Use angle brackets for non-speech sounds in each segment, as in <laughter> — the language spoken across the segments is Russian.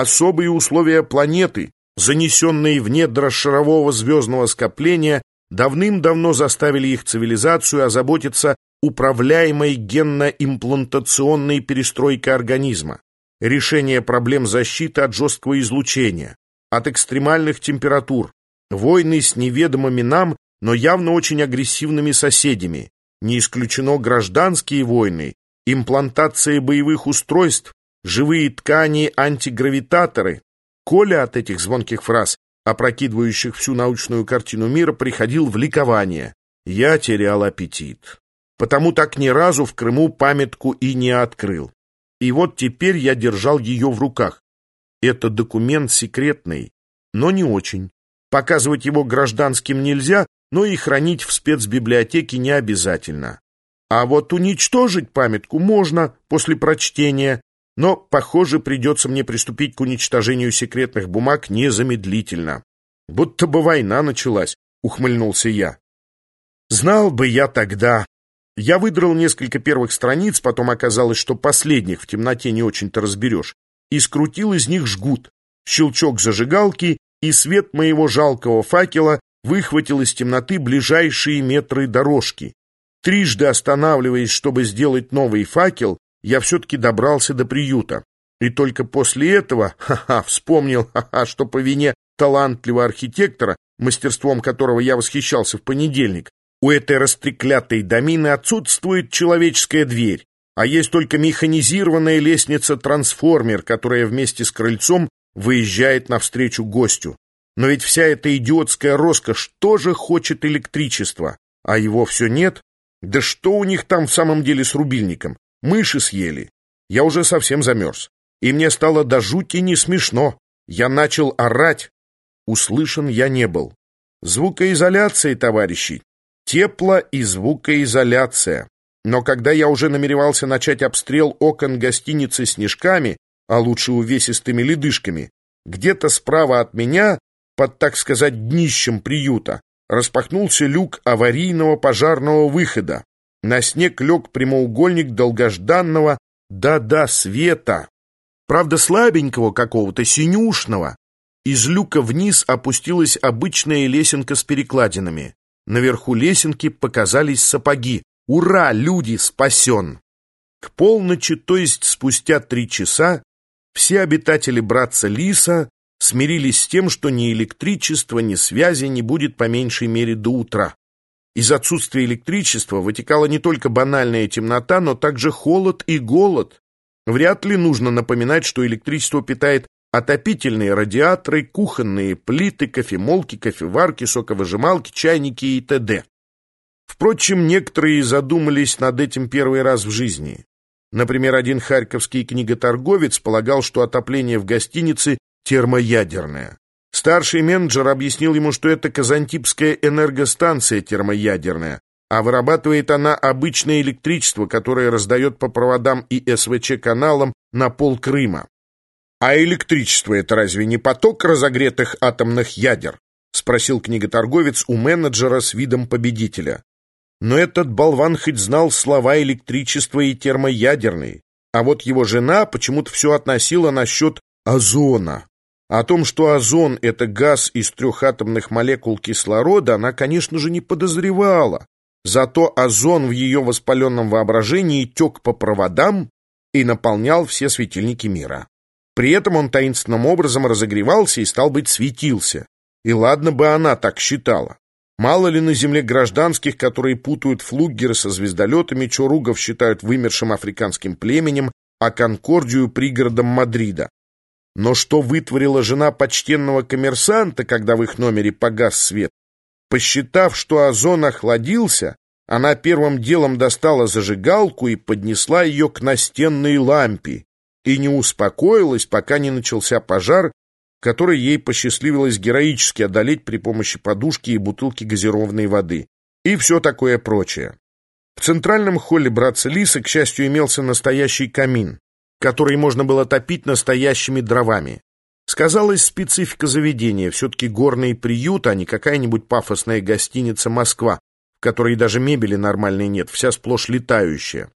особые условия планеты, занесенные в недра шарового звездного скопления, давным-давно заставили их цивилизацию озаботиться управляемой генно-имплантационной перестройкой организма, решение проблем защиты от жесткого излучения, от экстремальных температур, войны с неведомыми нам, но явно очень агрессивными соседями, не исключено гражданские войны, имплантация боевых устройств, живые ткани, антигравитаторы. Коля от этих звонких фраз, опрокидывающих всю научную картину мира, приходил в ликование. Я терял аппетит. Потому так ни разу в Крыму памятку и не открыл. И вот теперь я держал ее в руках. Это документ секретный, но не очень. Показывать его гражданским нельзя, но и хранить в спецбиблиотеке не обязательно. А вот уничтожить памятку можно после прочтения, но, похоже, придется мне приступить к уничтожению секретных бумаг незамедлительно. Будто бы война началась, ухмыльнулся я. Знал бы я тогда. Я выдрал несколько первых страниц, потом оказалось, что последних в темноте не очень-то разберешь, и скрутил из них жгут. Щелчок зажигалки, и свет моего жалкого факела выхватил из темноты ближайшие метры дорожки. Трижды останавливаясь, чтобы сделать новый факел, я все-таки добрался до приюта. И только после этого, <laughs> ха-ха, вспомнил, ха-ха, что по вине талантливого архитектора, мастерством которого я восхищался в понедельник, у этой растреклятой домины отсутствует человеческая дверь, а есть только механизированная лестница-трансформер, которая вместе с крыльцом выезжает навстречу гостю. Но ведь вся эта идиотская роскошь тоже хочет электричества, а его все нет. Да что у них там в самом деле с рубильником? Мыши съели. Я уже совсем замерз. И мне стало до жути не смешно. Я начал орать. Услышан я не был. Звукоизоляция, товарищи. Тепло и звукоизоляция. Но когда я уже намеревался начать обстрел окон гостиницы снежками, а лучше увесистыми ледышками, где-то справа от меня под, так сказать, днищем приюта, распахнулся люк аварийного пожарного выхода. На снег лег прямоугольник долгожданного «да-да» света. Правда, слабенького какого-то, синюшного. Из люка вниз опустилась обычная лесенка с перекладинами. Наверху лесенки показались сапоги. Ура, люди, спасен! К полночи, то есть спустя три часа, все обитатели братца Лиса смирились с тем, что ни электричества, ни связи не будет по меньшей мере до утра. Из отсутствия электричества вытекала не только банальная темнота, но также холод и голод. Вряд ли нужно напоминать, что электричество питает отопительные радиаторы, кухонные плиты, кофемолки, кофеварки, соковыжималки, чайники и т.д. Впрочем, некоторые задумались над этим первый раз в жизни. Например, один харьковский книготорговец полагал, что отопление в гостинице термоядерная. Старший менеджер объяснил ему, что это казантипская энергостанция термоядерная, а вырабатывает она обычное электричество, которое раздает по проводам и СВЧ-каналам на пол Крыма. «А электричество — это разве не поток разогретых атомных ядер?» — спросил книготорговец у менеджера с видом победителя. Но этот болван хоть знал слова электричества и термоядерные, а вот его жена почему-то все относила насчет озона. О том, что озон — это газ из трехатомных молекул кислорода, она, конечно же, не подозревала. Зато озон в ее воспаленном воображении тек по проводам и наполнял все светильники мира. При этом он таинственным образом разогревался и, стал быть, светился. И ладно бы она так считала. Мало ли на Земле гражданских, которые путают флуггеры со звездолетами, чоругов считают вымершим африканским племенем, а Конкордию — пригородом Мадрида. Но что вытворила жена почтенного коммерсанта, когда в их номере погас свет? Посчитав, что озон охладился, она первым делом достала зажигалку и поднесла ее к настенной лампе и не успокоилась, пока не начался пожар, который ей посчастливилось героически одолеть при помощи подушки и бутылки газированной воды. И все такое прочее. В центральном холле братца Лиса, к счастью, имелся настоящий камин который можно было топить настоящими дровами. Сказалась специфика заведения, все-таки горный приют, а не какая-нибудь пафосная гостиница «Москва», в которой даже мебели нормальной нет, вся сплошь летающая.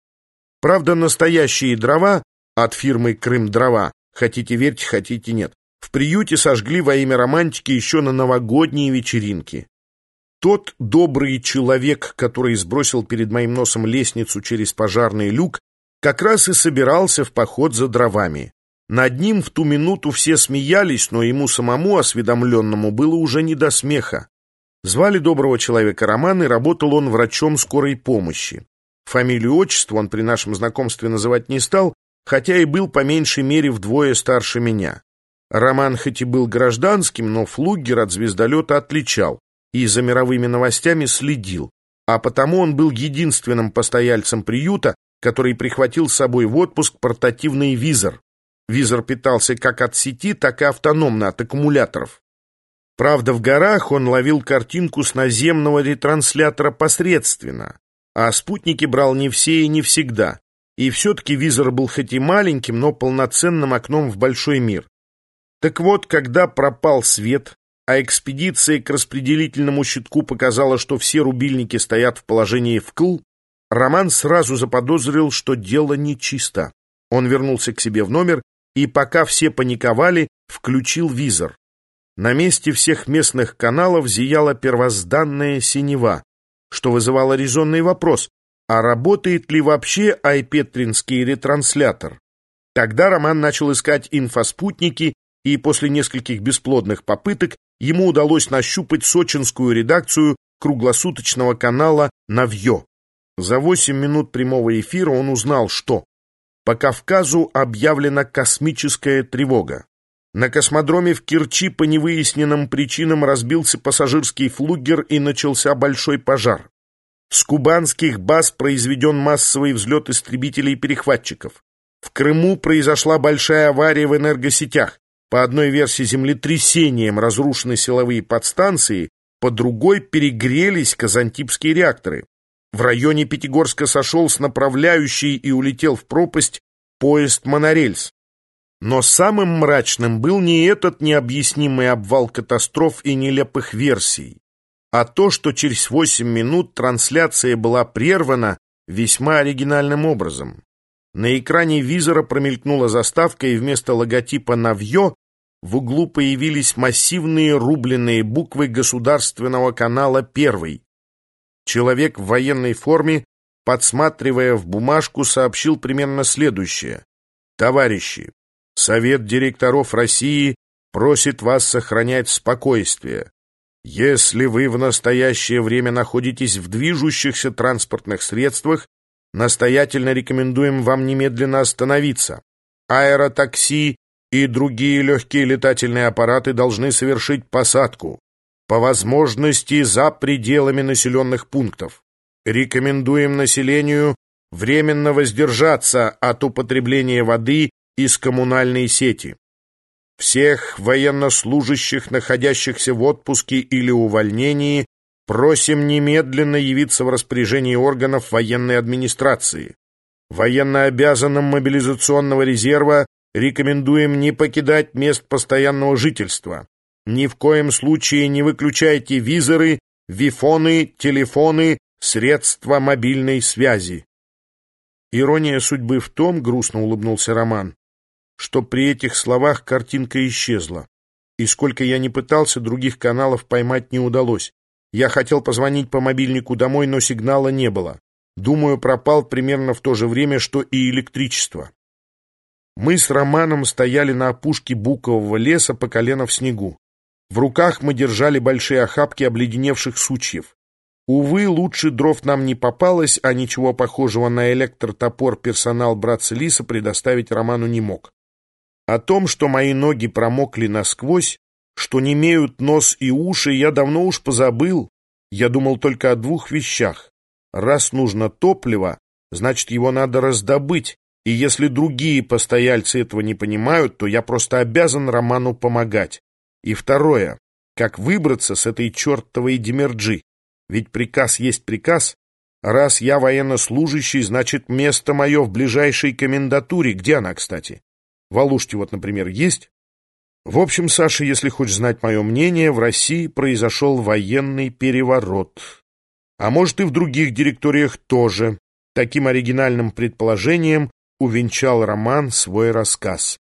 Правда, настоящие дрова от фирмы «Крым-дрова» Хотите верьте, хотите нет. В приюте сожгли во имя романтики еще на новогодние вечеринки. Тот добрый человек, который сбросил перед моим носом лестницу через пожарный люк, как раз и собирался в поход за дровами. Над ним в ту минуту все смеялись, но ему самому, осведомленному, было уже не до смеха. Звали доброго человека Роман, и работал он врачом скорой помощи. Фамилию отчество он при нашем знакомстве называть не стал, хотя и был по меньшей мере вдвое старше меня. Роман хоть и был гражданским, но флугер от звездолета отличал и за мировыми новостями следил, а потому он был единственным постояльцем приюта, который прихватил с собой в отпуск портативный визор. Визор питался как от сети, так и автономно от аккумуляторов. Правда, в горах он ловил картинку с наземного ретранслятора посредственно, а спутники брал не все и не всегда. И все-таки визор был хоть и маленьким, но полноценным окном в большой мир. Так вот, когда пропал свет, а экспедиция к распределительному щитку показала, что все рубильники стоят в положении вкл, Роман сразу заподозрил, что дело нечисто. Он вернулся к себе в номер и, пока все паниковали, включил визор. На месте всех местных каналов зияла первозданная синева, что вызывало резонный вопрос, а работает ли вообще айпетринский ретранслятор? Тогда Роман начал искать инфоспутники и после нескольких бесплодных попыток ему удалось нащупать сочинскую редакцию круглосуточного канала «Навье». За 8 минут прямого эфира он узнал, что по Кавказу объявлена космическая тревога. На космодроме в Керчи по невыясненным причинам разбился пассажирский флугер и начался большой пожар. С кубанских баз произведен массовый взлет истребителей и перехватчиков. В Крыму произошла большая авария в энергосетях. По одной версии землетрясением разрушены силовые подстанции, по другой перегрелись казантипские реакторы. В районе Пятигорска сошел с направляющей и улетел в пропасть поезд «Монорельс». Но самым мрачным был не этот необъяснимый обвал катастроф и нелепых версий, а то, что через восемь минут трансляция была прервана весьма оригинальным образом. На экране визора промелькнула заставка, и вместо логотипа «Навье» в углу появились массивные рубленые буквы государственного канала «Первый». Человек в военной форме, подсматривая в бумажку, сообщил примерно следующее. «Товарищи, Совет директоров России просит вас сохранять спокойствие. Если вы в настоящее время находитесь в движущихся транспортных средствах, настоятельно рекомендуем вам немедленно остановиться. Аэротакси и другие легкие летательные аппараты должны совершить посадку, по возможности за пределами населенных пунктов. Рекомендуем населению временно воздержаться от употребления воды из коммунальной сети. Всех военнослужащих, находящихся в отпуске или увольнении, просим немедленно явиться в распоряжение органов военной администрации. Военнообязанным мобилизационного резерва рекомендуем не покидать мест постоянного жительства. Ни в коем случае не выключайте визоры, вифоны, телефоны, средства мобильной связи. Ирония судьбы в том, грустно улыбнулся Роман, что при этих словах картинка исчезла. И сколько я не пытался, других каналов поймать не удалось. Я хотел позвонить по мобильнику домой, но сигнала не было. Думаю, пропал примерно в то же время, что и электричество. Мы с Романом стояли на опушке букового леса по колено в снегу. В руках мы держали большие охапки обледеневших сучьев. Увы, лучше дров нам не попалось, а ничего похожего на электротопор персонал братца Лиса предоставить Роману не мог. О том, что мои ноги промокли насквозь, что не имеют нос и уши, я давно уж позабыл. Я думал только о двух вещах. Раз нужно топливо, значит, его надо раздобыть, и если другие постояльцы этого не понимают, то я просто обязан Роману помогать. И второе, как выбраться с этой чертовой демерджи? Ведь приказ есть приказ. Раз я военнослужащий, значит, место мое в ближайшей комендатуре. Где она, кстати? В Алуште вот, например, есть? В общем, Саша, если хочешь знать мое мнение, в России произошел военный переворот. А может и в других директориях тоже. Таким оригинальным предположением увенчал роман свой рассказ.